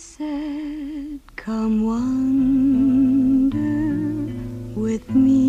said, Come wander with me,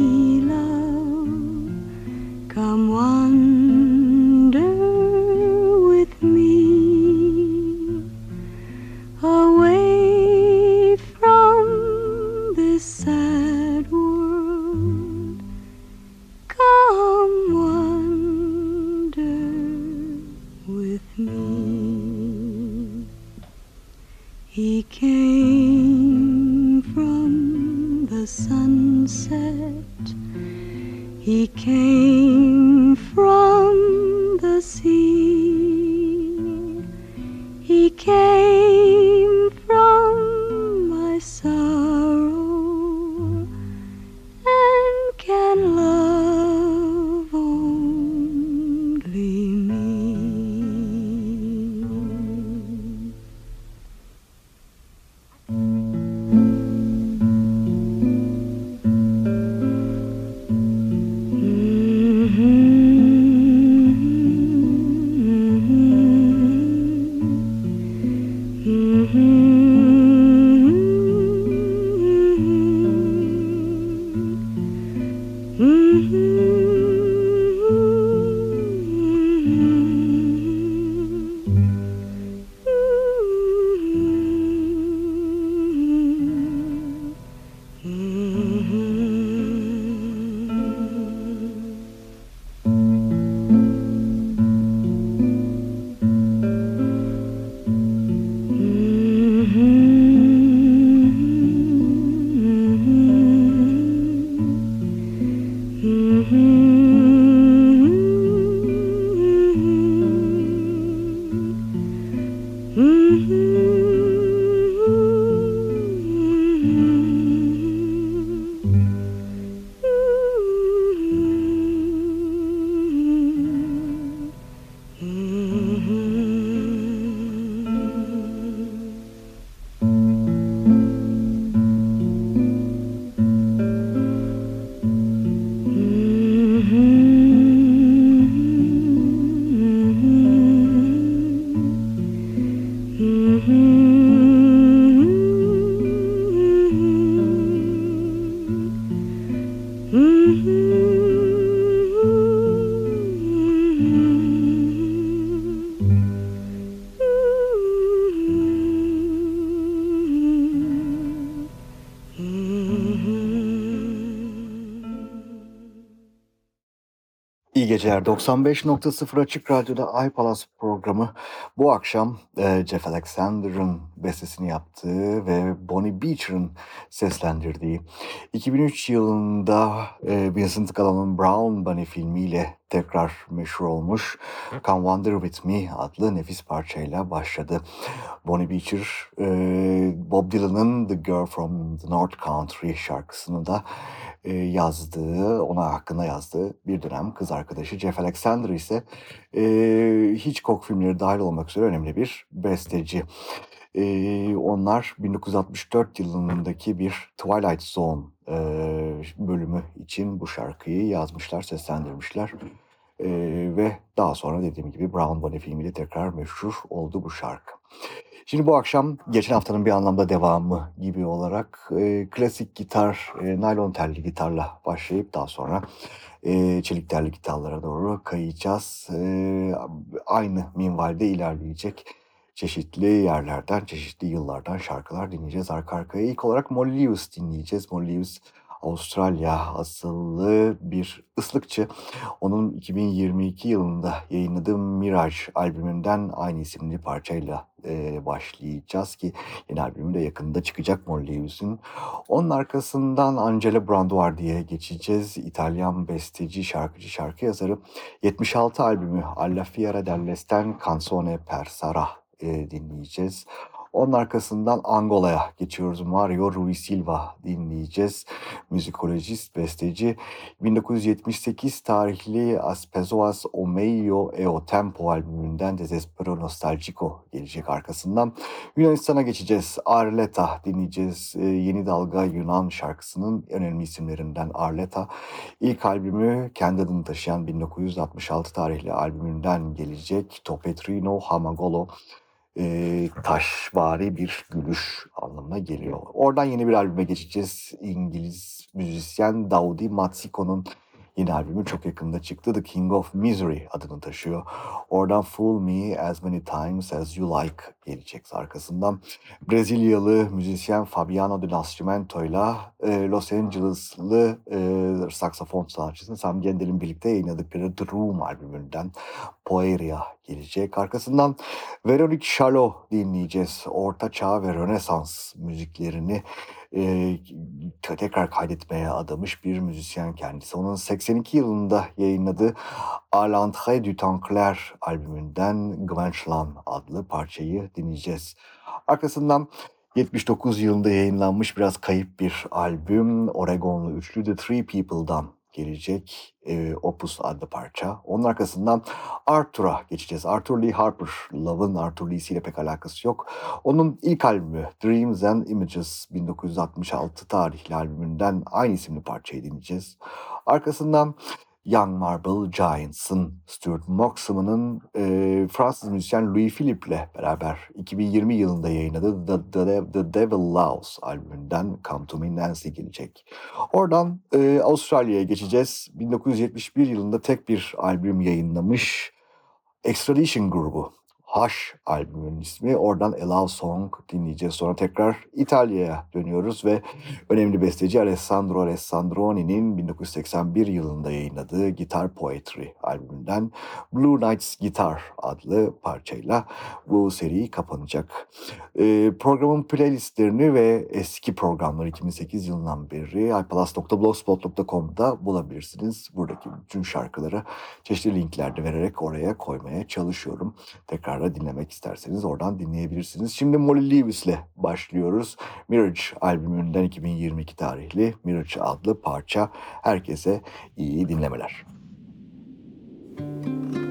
geceler. 95.0 Açık Radyo'da iPalaz programı bu akşam e, Jeff Alexander'ın bestesini yaptığı ve Bonnie Beecher'ın seslendirdiği 2003 yılında e, Vincent Gallon'un Brown Bunny filmiyle tekrar meşhur olmuş Come Wander With Me adlı nefis parçayla başladı. Bonnie Beecher, e, Bob Dylan'ın The Girl From The North Country şarkısını da e, yazdığı, ona hakkında yazdığı bir dönem kız arkadaşı Jeff Alexander ise e, Hitchcock filmleri dahil olmak üzere önemli bir besteci. E, onlar 1964 yılındaki bir Twilight Zone e, bölümü için bu şarkıyı yazmışlar, seslendirmişler. E, ve daha sonra dediğim gibi Brown Bunny filmiyle tekrar meşhur oldu bu şarkı. Şimdi bu akşam geçen haftanın bir anlamda devamı gibi olarak e, klasik gitar, e, naylon telli gitarla başlayıp daha sonra e, çelik telli gitarlara doğru kayacağız. E, aynı minvalde ilerleyecek çeşitli yerlerden, çeşitli yıllardan şarkılar dinleyeceğiz arka arkaya. İlk olarak Molly Lewis dinleyeceğiz. Molly Lewis Avustralya asıllı bir ıslıkçı. Onun 2022 yılında yayınladığı Mirage albümünden aynı isimli parçayla e, başlayacağız ki yeni albümü de yakında çıkacak Molly Lewis'in. Onun arkasından Angela Branduardi'ye geçeceğiz. İtalyan besteci, şarkıcı, şarkı yazarı. 76 albümü Alla Fiera dell'Esten Canzone per Sara e, dinleyeceğiz. Onun arkasından Angola'ya geçiyoruz. Mario Rui Silva dinleyeceğiz. Müzikolojist, besteci. 1978 tarihli As Pessoas o Meio e o Tempo albümünden Desespero Nostalgico gelecek arkasından. Yunanistan'a geçeceğiz. Arleta dinleyeceğiz. Ee, Yeni Dalga Yunan şarkısının önemli isimlerinden Arleta. İlk albümü kendi adını taşıyan 1966 tarihli albümünden gelecek. Topetrino Hamagolo e, taşvari bir gülüş anlamına geliyor. Oradan yeni bir albüme geçeceğiz. İngiliz müzisyen Daudi Matsiko'nun yeni albümü çok yakında çıktı. The King of Misery adını taşıyor. Oradan Fool Me As Many Times As You Like gelecek arkasından. Brezilyalı müzisyen Fabiano de Nascimento ile e, Los Angeles'lı e, saksafon sanatçısı Sam Gendel'in birlikte yayınladıkları The Room albümünden Poeria gelecek. Arkasından Veronique Charlot dinleyeceğiz. Orta Çağ ve Rönesans müziklerini e, tekrar kaydetmeye adamış bir müzisyen kendisi. Onun 82 yılında yayınladığı A l'entrée du temps albümünden Gwenchlan adlı parçayı dinleyeceğiz. Arkasından 79 yılında yayınlanmış biraz kayıp bir albüm Oregonlu üçlü The Three People'dan gelecek e, Opus adlı parça. Onun arkasından Arthur'a geçeceğiz. Arthur Lee Harper, Love'ın Arthur Lee'siyle pek alakası yok. Onun ilk albümü Dreams and Images 1966 tarihli albümünden aynı isimli parçayı dinleyeceğiz. Arkasından Young Marble Giants'ın Stuart Moxham'ın e, Fransız müzisyen Louis Philippe beraber 2020 yılında yayınladığı The, The, The Devil Loves albümünden Come To Me Nancy gelecek. Oradan e, Avustralya'ya geçeceğiz. 1971 yılında tek bir albüm yayınlamış Extradition grubu. Hush albümünün ismi. Oradan A Love Song dinleyeceğiz. Sonra tekrar İtalya'ya dönüyoruz ve önemli besteci Alessandro Alessandroni'nin 1981 yılında yayınladığı Guitar Poetry albümünden Blue Nights Guitar adlı parçayla bu seri kapanacak. Ee, programın playlistlerini ve eski programları 2008 yılından beri ipalas.blogspot.com'da bulabilirsiniz. Buradaki bütün şarkıları çeşitli linklerde vererek oraya koymaya çalışıyorum. Tekrar da dinlemek isterseniz oradan dinleyebilirsiniz. Şimdi Molly Lewis'le başlıyoruz. Mirage albümünden 2022 tarihli Mirage adlı parça. Herkese iyi dinlemeler. ti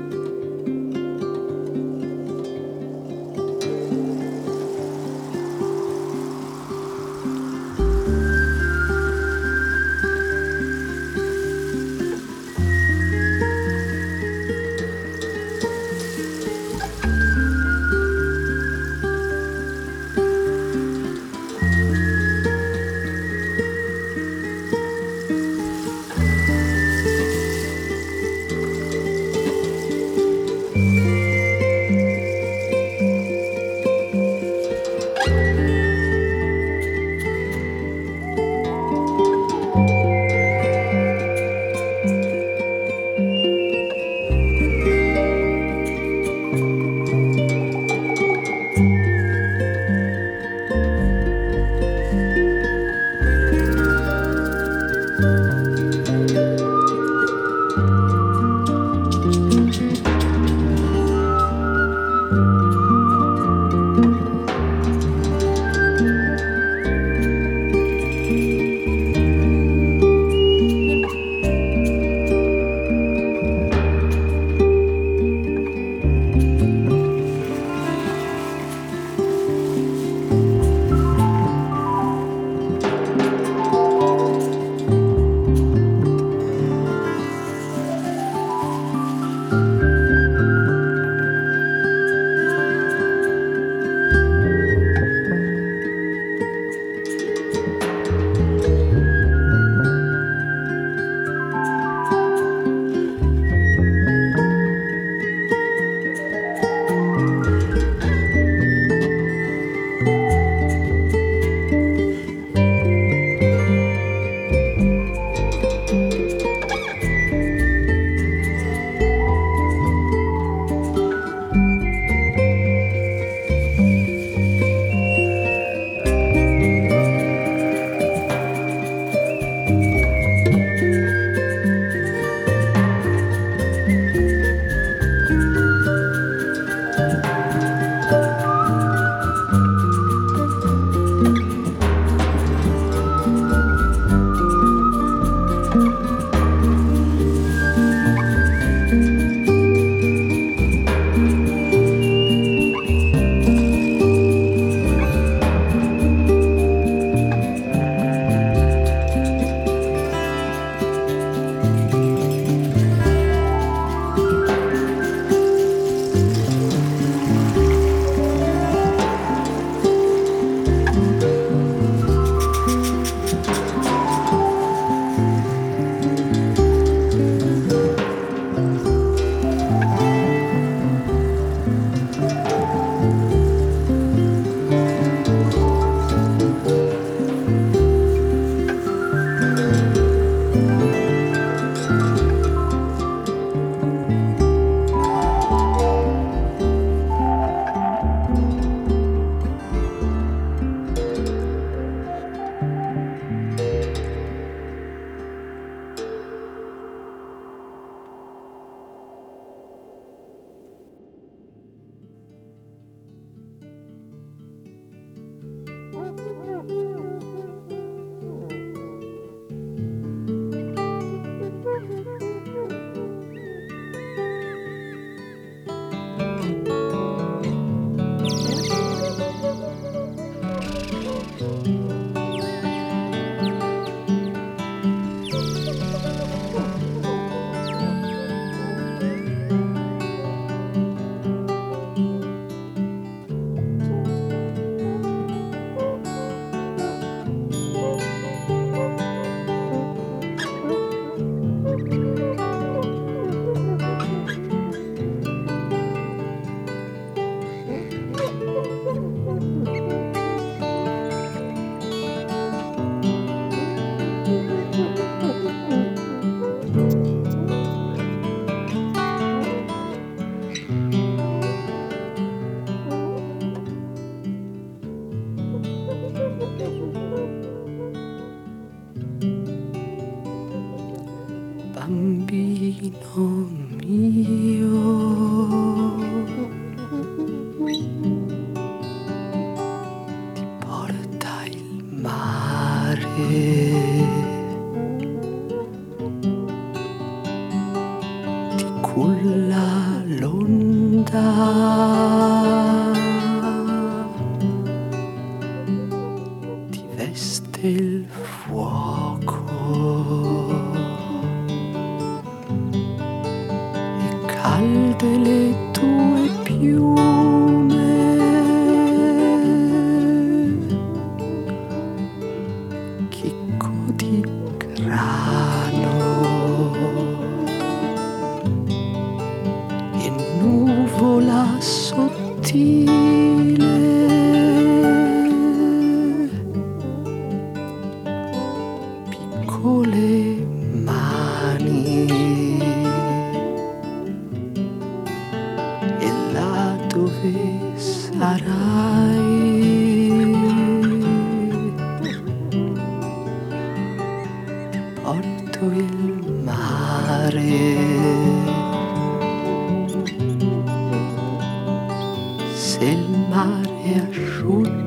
der Schule.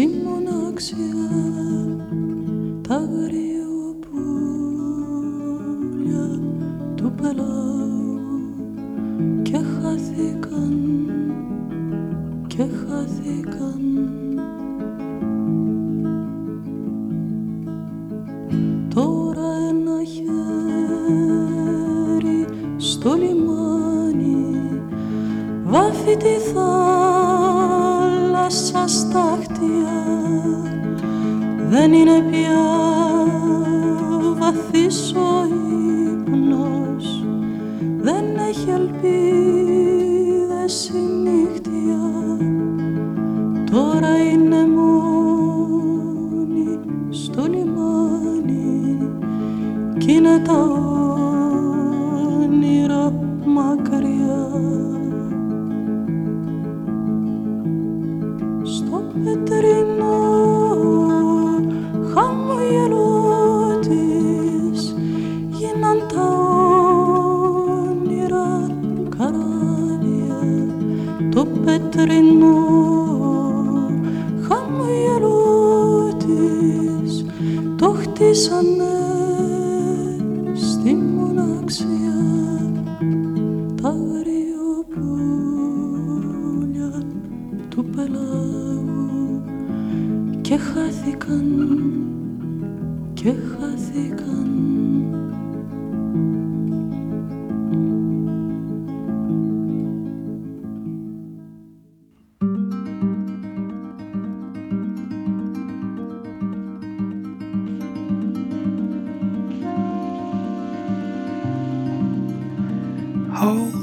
στη μοναξιά τα γρήγορα hope.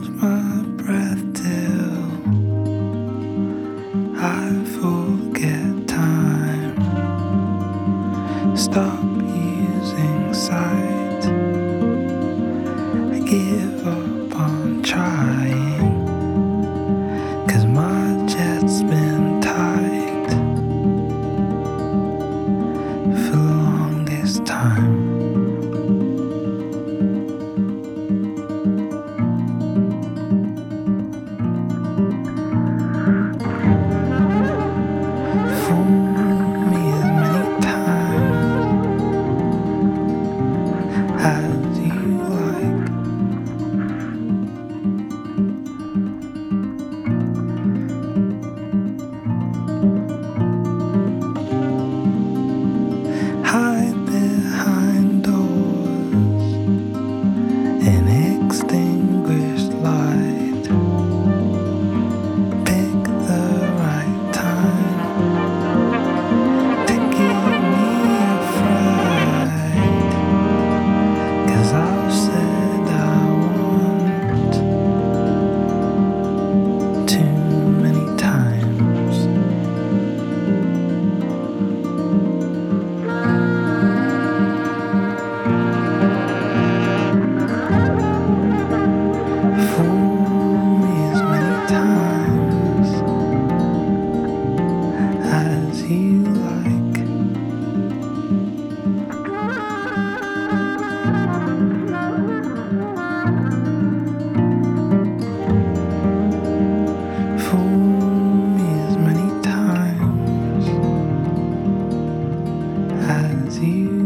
you.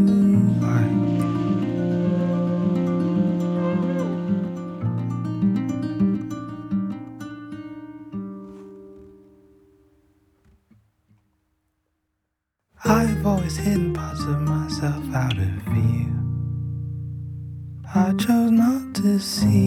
I've always hidden parts of myself out of view. I chose not to see.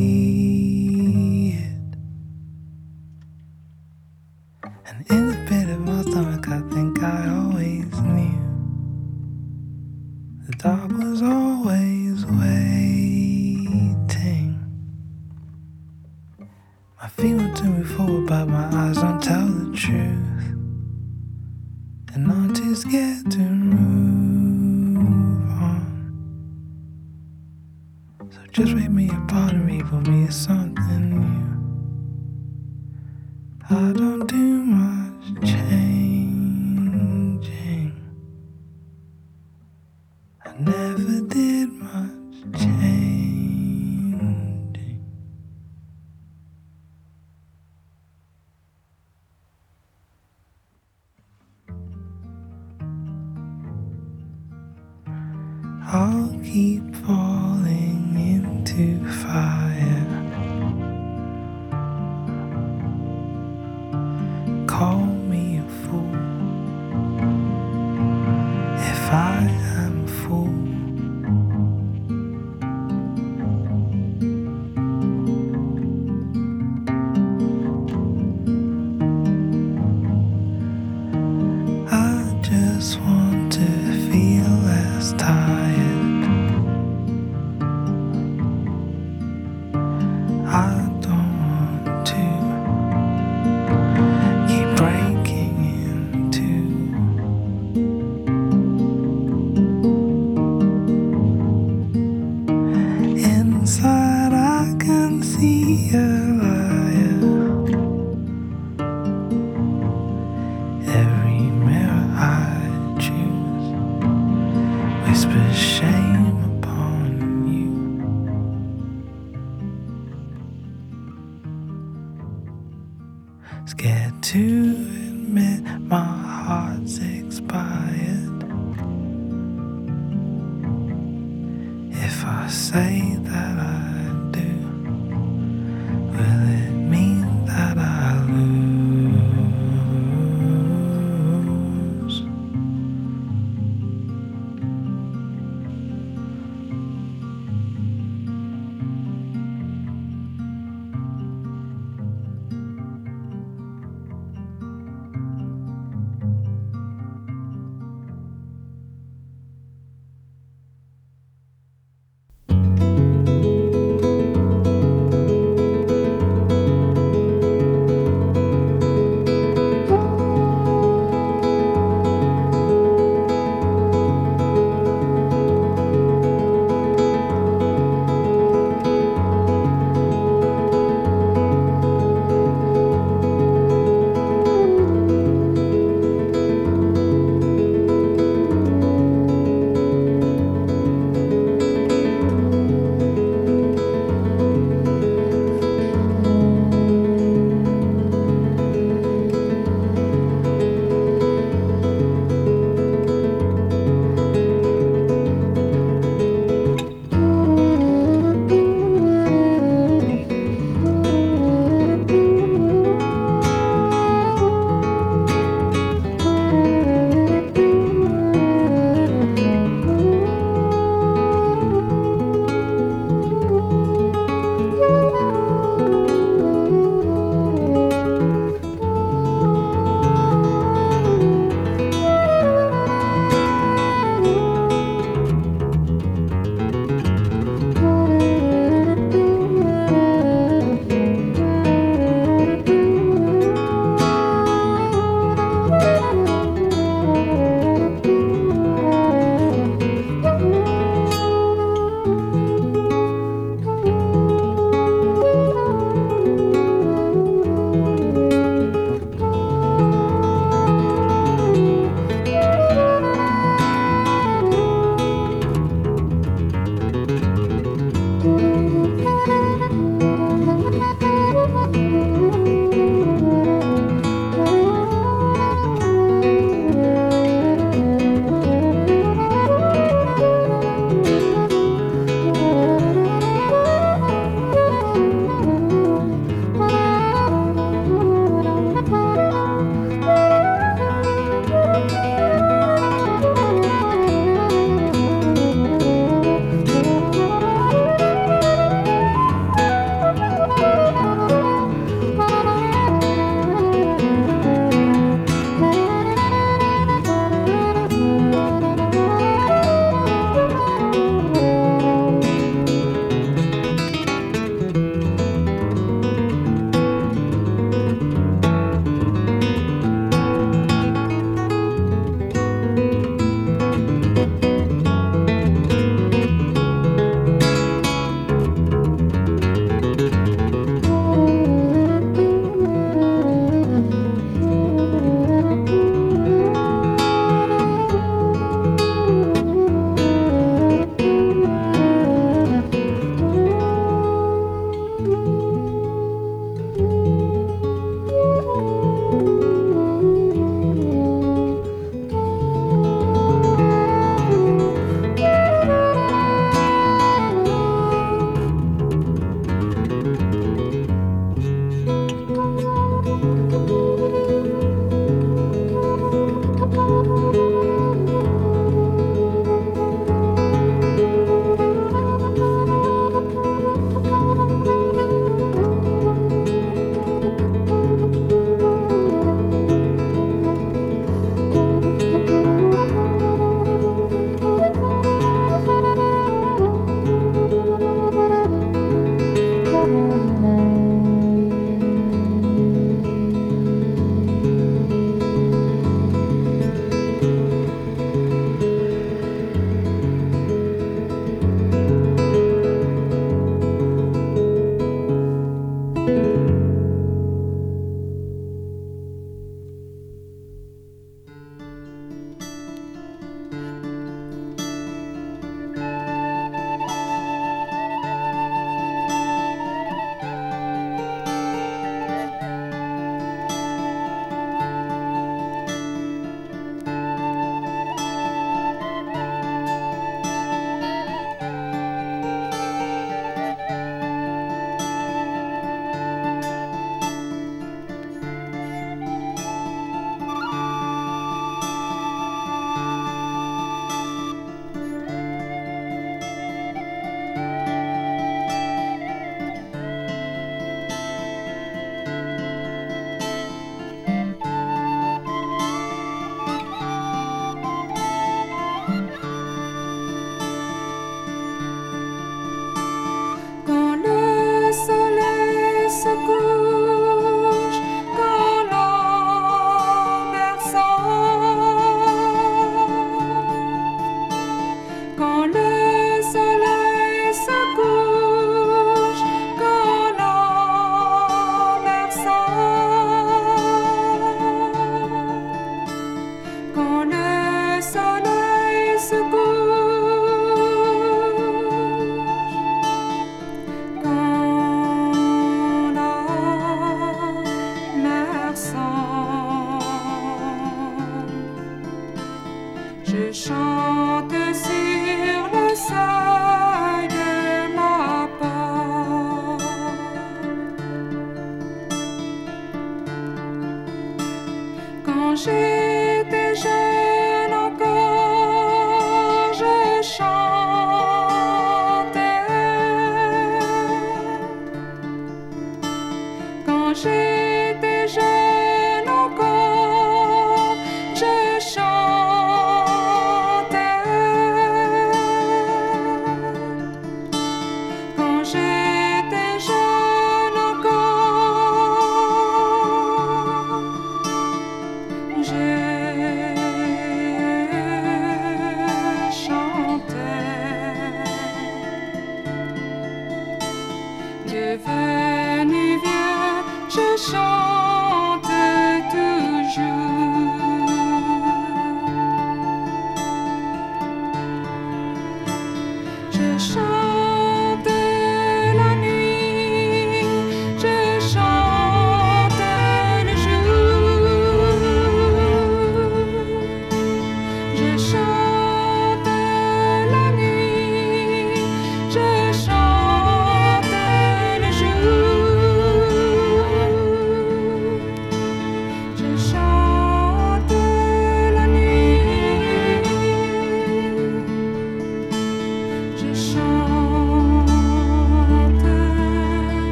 Ah.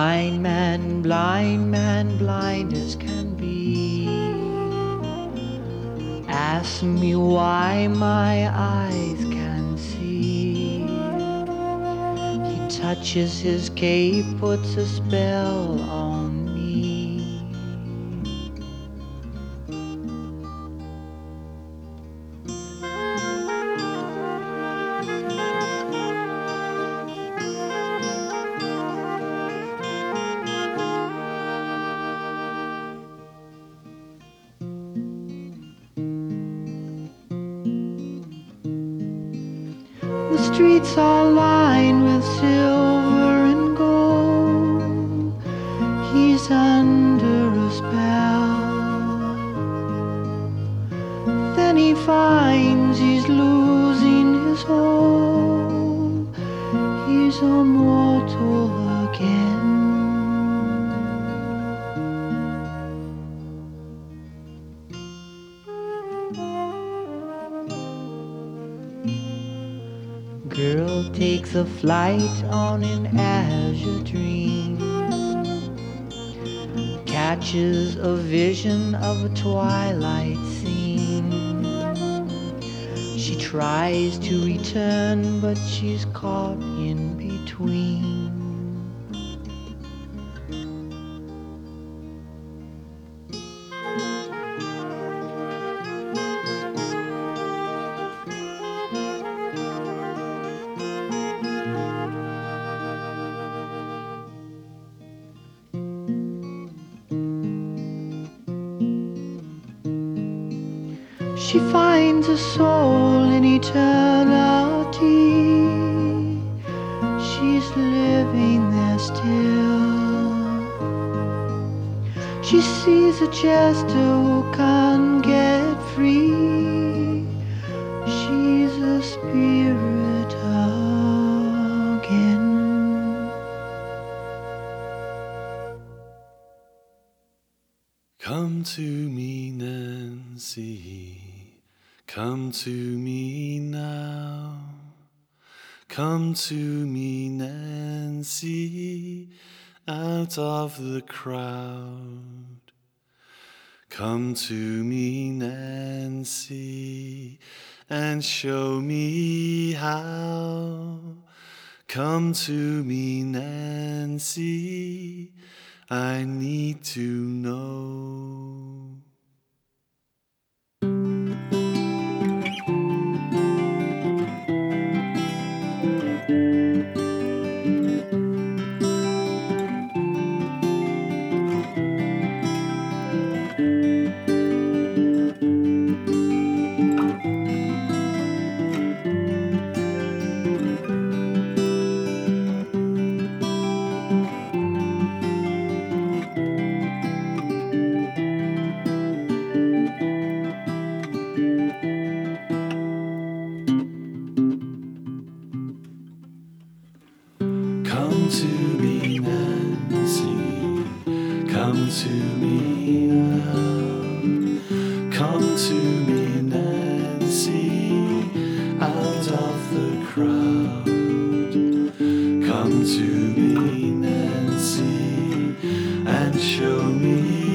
Blind man, blind man, blind as can be. Ask me why my eyes can see. He touches his cape, puts a spell on flight on an azure dream. Catches a vision of a twilight scene. She tries to return, but she's caught in between. She sees a jester who can't get free. She's a spirit again. Come to me, Nancy. Come to me now. Come to me, Nancy, out of the crowd. Come to me, Nancy, and show me how. Come to me, Nancy, I need to know. Show me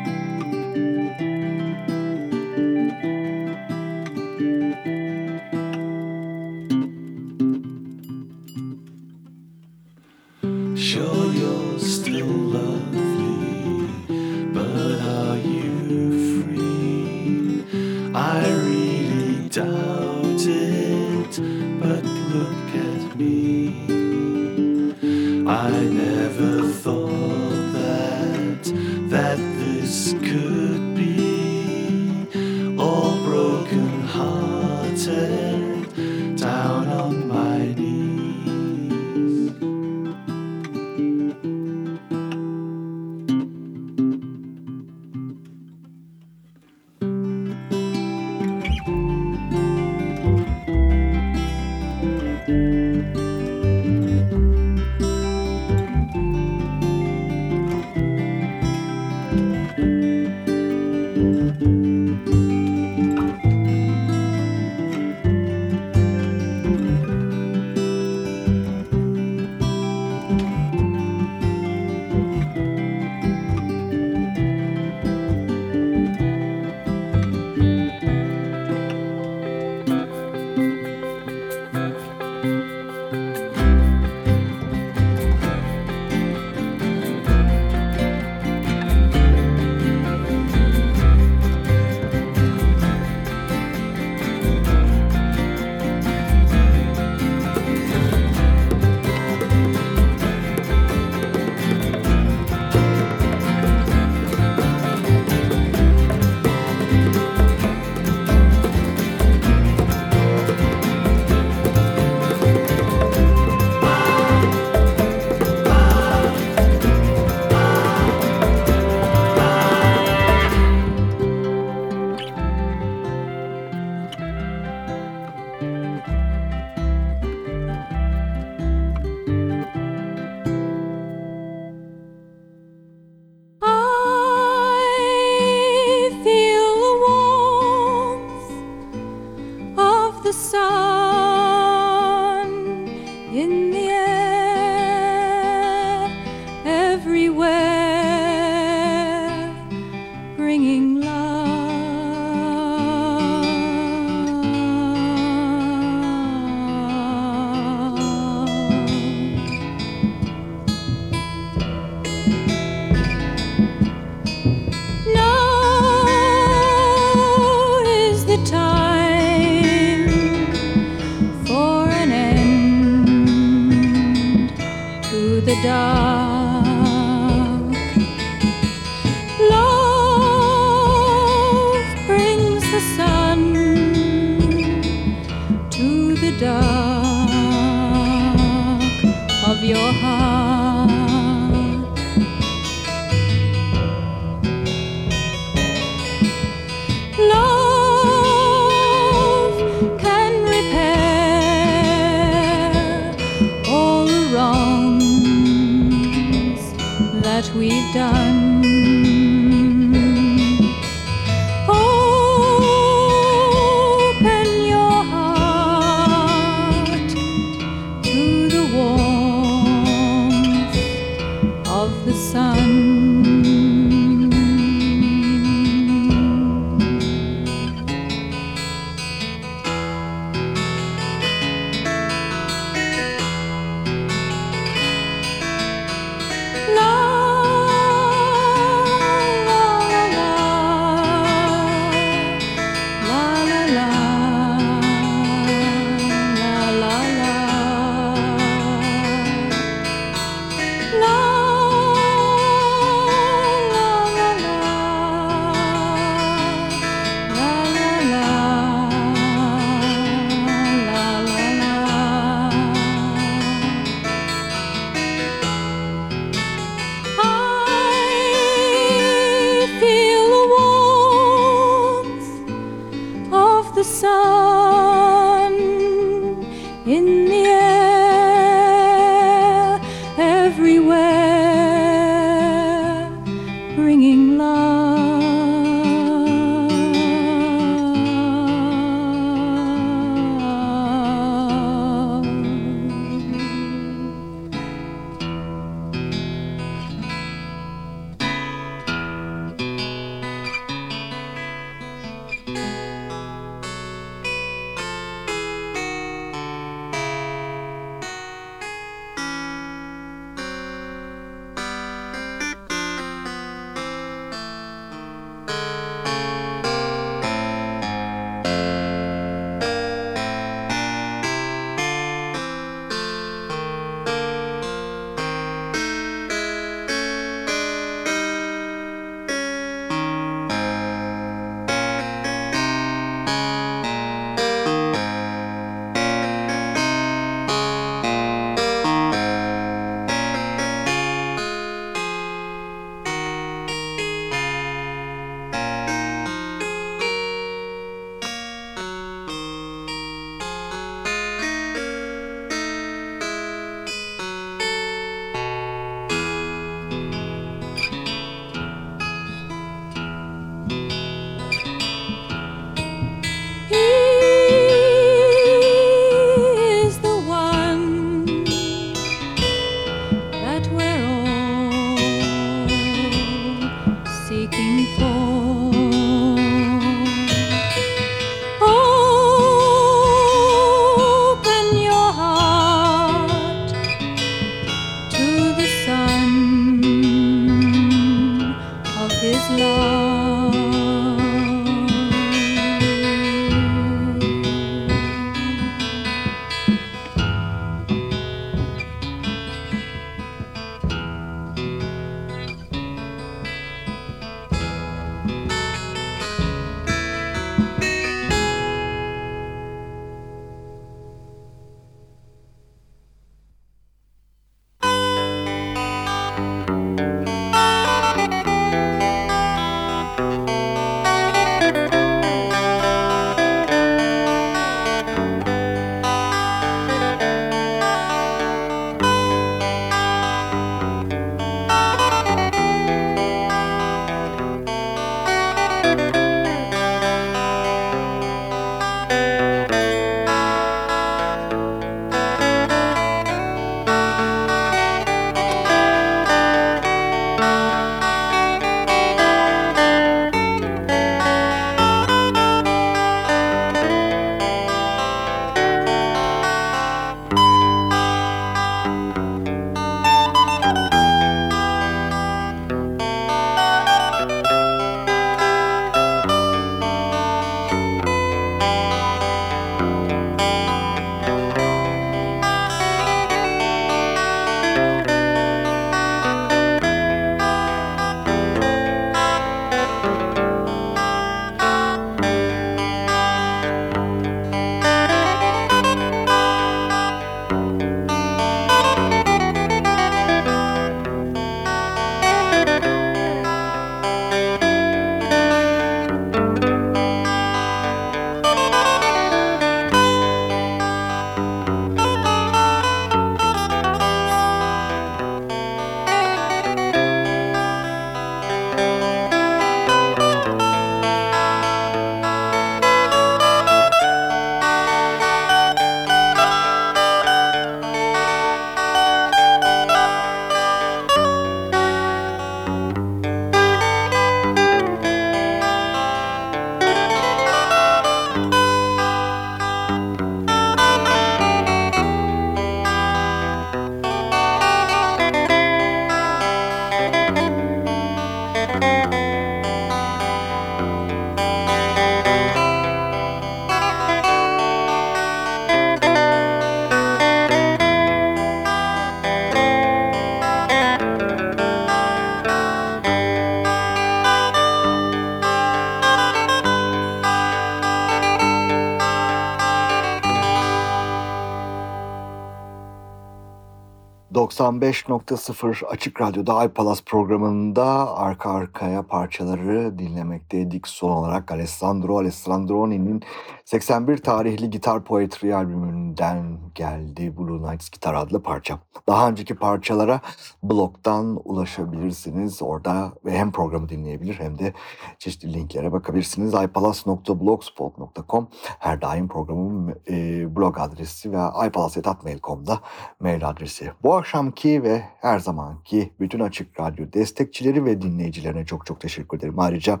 95.0 Açık Radyo'da iPalas programında arka arkaya parçaları dinlemekteydik. Son olarak Alessandro Alessandroni'nin 81 tarihli Gitar Poetry albümünden geldi Blue Nights Gitar adlı parça. Daha önceki parçalara blogdan ulaşabilirsiniz. Orada hem programı dinleyebilir hem de çeşitli linklere bakabilirsiniz. ipalas.blogspot.com her daim programın e, blog adresi ve ipalas.mail.com'da mail adresi. Bu akşamki ve her zamanki bütün Açık Radyo destekçileri ve dinleyicilerine çok çok teşekkür ederim. Ayrıca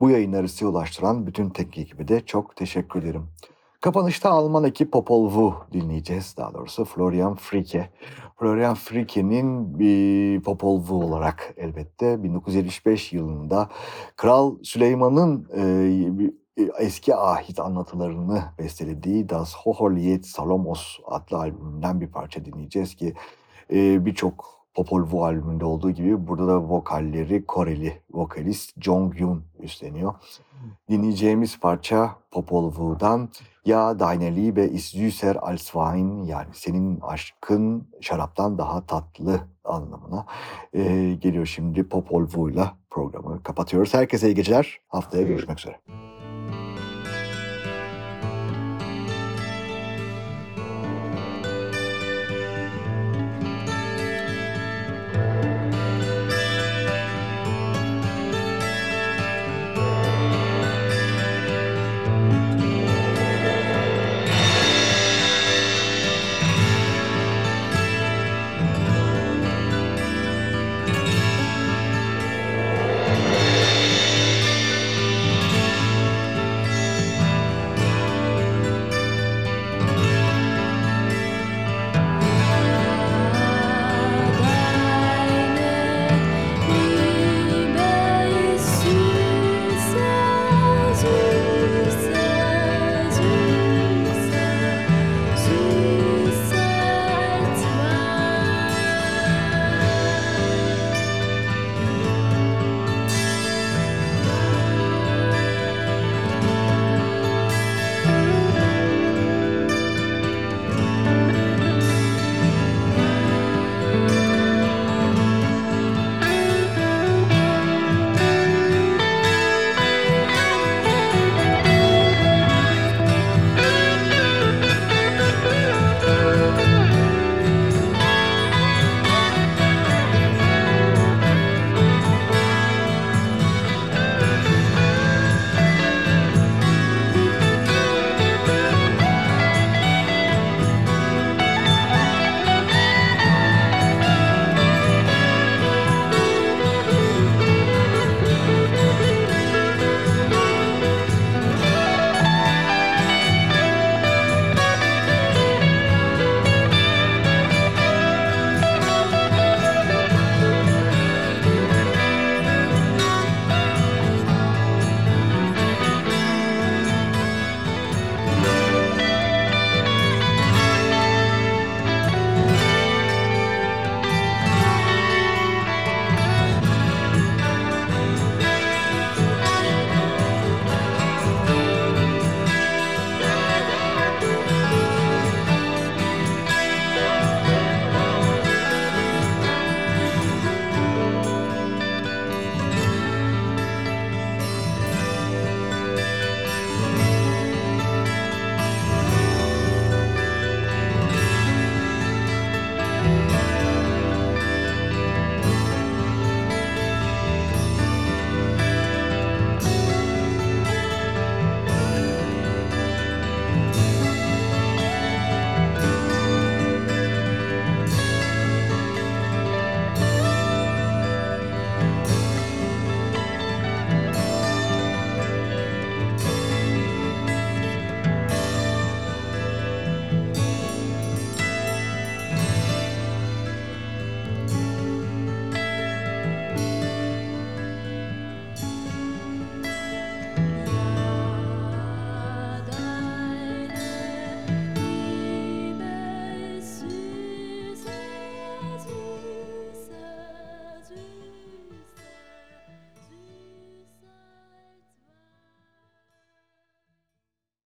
bu yayınları size ulaştıran bütün teknik ekibe de çok teşekkür ederim. Kapanışta Alman ekip Popol Vuh dinleyeceğiz. Daha doğrusu Florian Fricke. Florian Fricke'nin bir Popol Vuh olarak elbette 1975 yılında Kral Süleyman'ın e, e, eski ahit anlatılarını bestelediği Das Hohelied Salomos adlı albümünden bir parça dinleyeceğiz ki e, birçok Popol Vuh albümünde olduğu gibi burada da vokalleri Koreli vokalist Jong Yun üstleniyor. Dinleyeceğimiz parça Popol Vuh'dan Ya Deine Liebe ist süßer als Wein yani senin aşkın şaraptan daha tatlı anlamına e, geliyor şimdi Popol Vuh'la programı kapatıyoruz. Herkese iyi geceler. Haftaya görüşmek üzere.